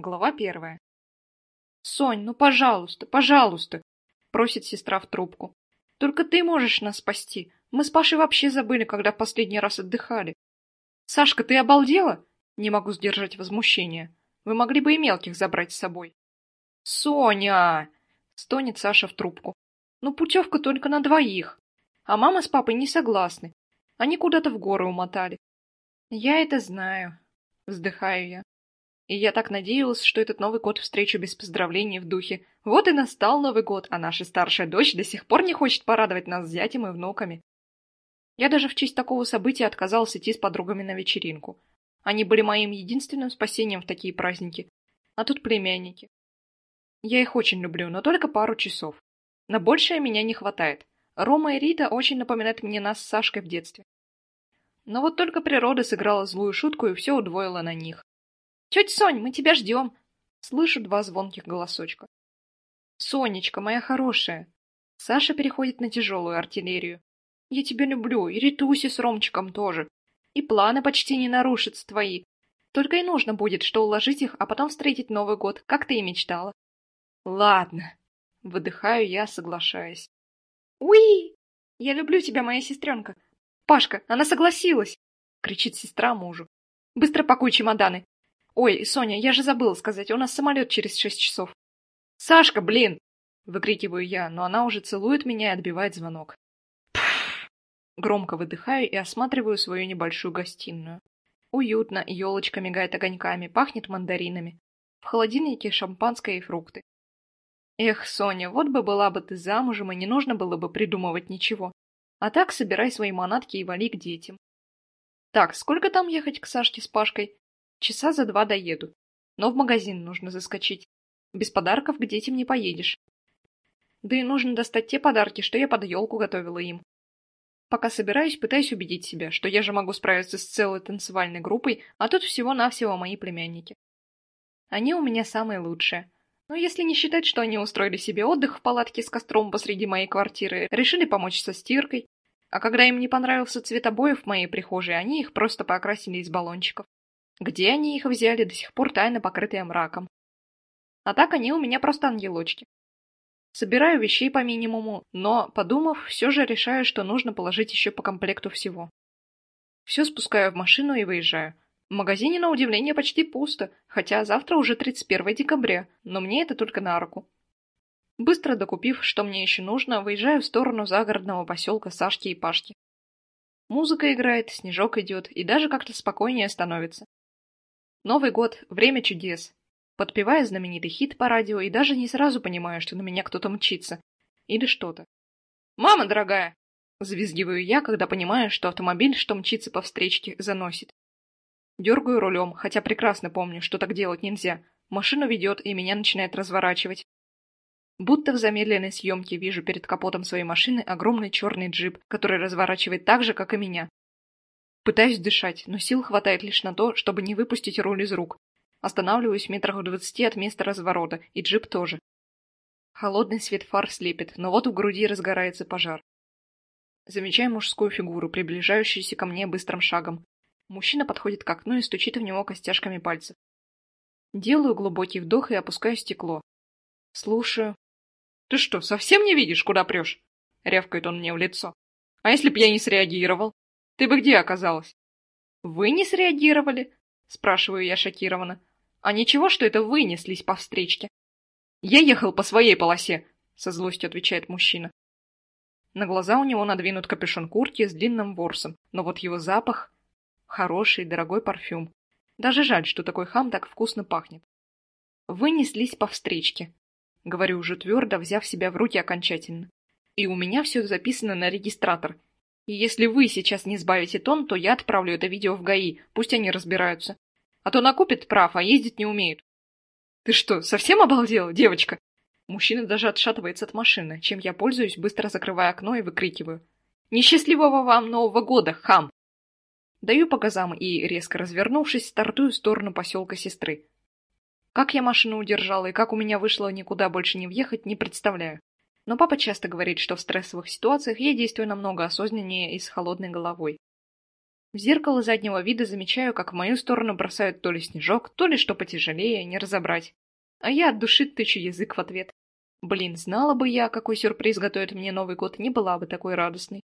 Глава первая. «Сонь, ну пожалуйста, пожалуйста!» — просит сестра в трубку. «Только ты можешь нас спасти. Мы с Пашей вообще забыли, когда последний раз отдыхали. Сашка, ты обалдела?» Не могу сдержать возмущение. Вы могли бы и мелких забрать с собой. «Соня!» — стонет Саша в трубку. «Ну, путевка только на двоих. А мама с папой не согласны. Они куда-то в горы умотали». «Я это знаю», — вздыхаю я. И я так надеялась, что этот Новый год встречу без поздравлений в духе. Вот и настал Новый год, а наша старшая дочь до сих пор не хочет порадовать нас зятем и внуками. Я даже в честь такого события отказалась идти с подругами на вечеринку. Они были моим единственным спасением в такие праздники. А тут племянники. Я их очень люблю, но только пару часов. На большее меня не хватает. Рома и Рита очень напоминают мне нас с Сашкой в детстве. Но вот только природа сыграла злую шутку и все удвоила на них. «Тетя Сонь, мы тебя ждем!» Слышу два звонких голосочка. «Сонечка, моя хорошая!» Саша переходит на тяжелую артиллерию. «Я тебя люблю, и Ритуси с Ромчиком тоже. И планы почти не нарушатся твои. Только и нужно будет, что уложить их, а потом встретить Новый год, как ты и мечтала». «Ладно», — выдыхаю я, соглашаясь. «Уи! Я люблю тебя, моя сестренка! Пашка, она согласилась!» — кричит сестра мужу. «Быстро пакуй чемоданы! Ой, Соня, я же забыла сказать, у нас самолет через шесть часов. Сашка, блин! Выкрикиваю я, но она уже целует меня и отбивает звонок. Пфф. Громко выдыхаю и осматриваю свою небольшую гостиную. Уютно, елочка мигает огоньками, пахнет мандаринами. В холодильнике шампанское и фрукты. Эх, Соня, вот бы была бы ты замужем, и не нужно было бы придумывать ничего. А так собирай свои манатки и вали к детям. Так, сколько там ехать к Сашке с Пашкой? Часа за два доеду. Но в магазин нужно заскочить. Без подарков к детям не поедешь. Да и нужно достать те подарки, что я под елку готовила им. Пока собираюсь, пытаюсь убедить себя, что я же могу справиться с целой танцевальной группой, а тут всего-навсего мои племянники. Они у меня самые лучшие. Но если не считать, что они устроили себе отдых в палатке с костром посреди моей квартиры, решили помочь со стиркой, а когда им не понравился цвет обоев в моей прихожей, они их просто покрасили из баллончиков. Где они их взяли, до сих пор тайно покрытые мраком. А так они у меня просто ангелочки. Собираю вещей по минимуму, но, подумав, все же решаю, что нужно положить еще по комплекту всего. Все спускаю в машину и выезжаю. В магазине, на удивление, почти пусто, хотя завтра уже 31 декабря, но мне это только на руку. Быстро докупив, что мне еще нужно, выезжаю в сторону загородного поселка Сашки и Пашки. Музыка играет, снежок идет, и даже как-то спокойнее становится. Новый год, время чудес. Подпеваю знаменитый хит по радио и даже не сразу понимаю, что на меня кто-то мчится. Или что-то. «Мама дорогая!» Завизгиваю я, когда понимаю, что автомобиль, что мчится по встречке, заносит. Дергаю рулем, хотя прекрасно помню, что так делать нельзя. Машину ведет, и меня начинает разворачивать. Будто в замедленной съемке вижу перед капотом своей машины огромный черный джип, который разворачивает так же, как и меня. Пытаюсь дышать, но сил хватает лишь на то, чтобы не выпустить руль из рук. Останавливаюсь в метрах двадцати от места разворота, и джип тоже. Холодный свет фар слепит, но вот в груди разгорается пожар. Замечаю мужскую фигуру, приближающуюся ко мне быстрым шагом. Мужчина подходит к окну и стучит в него костяшками пальцев. Делаю глубокий вдох и опускаю стекло. Слушаю. «Ты что, совсем не видишь, куда прешь?» — рявкает он мне в лицо. «А если б я не среагировал?» Ты бы где оказалась? Вы не среагировали? Спрашиваю я шокированно. А ничего, что это вы неслись по встречке? Я ехал по своей полосе, со злостью отвечает мужчина. На глаза у него надвинут капюшон куртки с длинным ворсом, но вот его запах — хороший, дорогой парфюм. Даже жаль, что такой хам так вкусно пахнет. Вы неслись по встречке. Говорю уже твердо, взяв себя в руки окончательно. И у меня все записано на регистратор, и если вы сейчас не сбавите тон, то я отправлю это видео в ГАИ, пусть они разбираются. А то накупят прав, а ездить не умеют. Ты что, совсем обалдела, девочка? Мужчина даже отшатывается от машины, чем я пользуюсь, быстро закрывая окно и выкрикиваю. Несчастливого вам Нового года, хам! Даю по газам и, резко развернувшись, стартую в сторону поселка сестры. Как я машину удержала и как у меня вышло никуда больше не въехать, не представляю. Но папа часто говорит, что в стрессовых ситуациях я действую намного осознаннее и с холодной головой. В зеркало заднего вида замечаю, как в мою сторону бросают то ли снежок, то ли что потяжелее, не разобрать. А я от души тычу язык в ответ. Блин, знала бы я, какой сюрприз готовит мне Новый год, не была бы такой радостной.